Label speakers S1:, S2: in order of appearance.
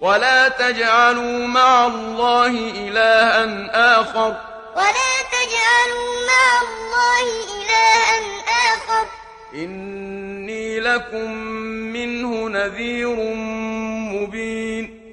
S1: ولا تجعلوا مع الله إلها آخر.
S2: ولا تجعلوا مع الله إلها آخر.
S1: إني لكم منه نذير مبين.